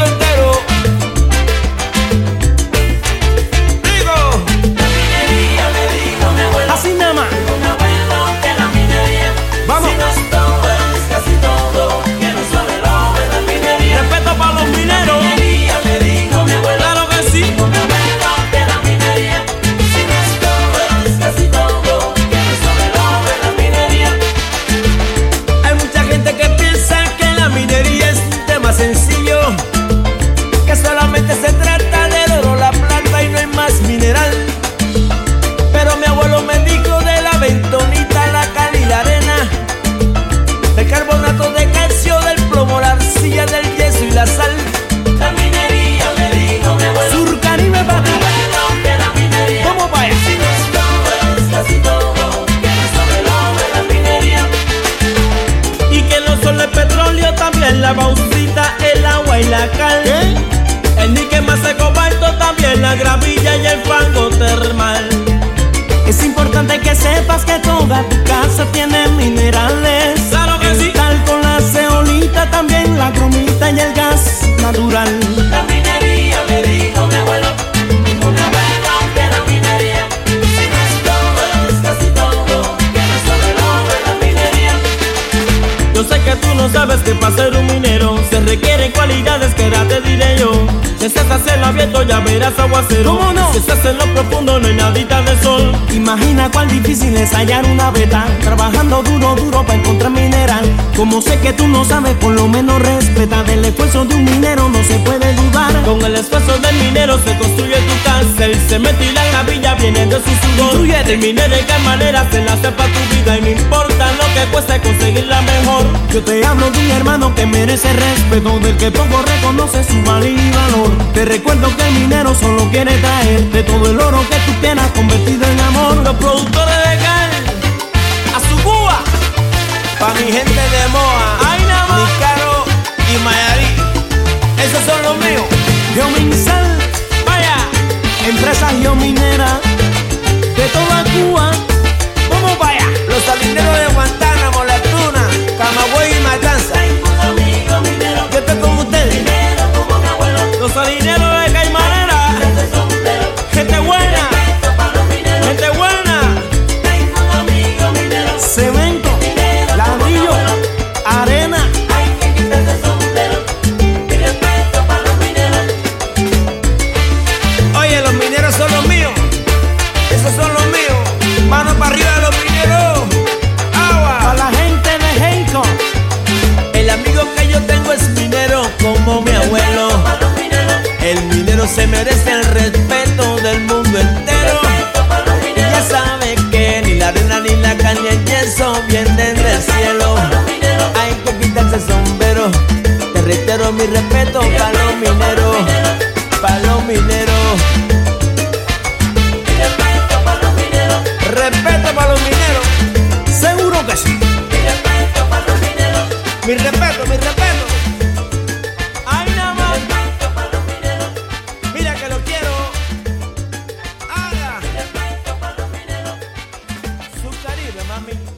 libertad. Dejar. ¿Qué? El níquel más cobalto, también la gravilla y el fango termal. Es importante que sepas que toda tu casa tiene minerales. Claro que el sí. tal con la ceolita, también la cromita y el gas natural. La cualidades que ahora te diré yo. Si estás hacerlo abierto ya verás aguacero. ¿Cómo no? Si estás en lo profundo no hay nadita de sol. Imagina cuál difícil es hallar una beta Trabajando duro, duro para encontrar mineral Como sé que tú no sabes, por lo menos respeta Del esfuerzo de un minero no Con el esfuerzo del minero se construye tu casa. El cemento y la gravilla vienen de su sudor. Instrúyete. El minero en qué manera se la hace para tu vida y no importa lo que cueste conseguirla mejor. Yo te hablo de un hermano que merece respeto Del que poco reconoce su valía y valor Te recuerdo que el minero solo quiere traer De todo el oro que tú tienes convertido en amor Los productores de cal a su Cuba. Pa' mi gente se merece el respeto del mundo entero. ya sabe que ni la arena ni la caña y eso vienen del cielo. Hay que quitarse sombrero. Te reitero mi respeto para los mami.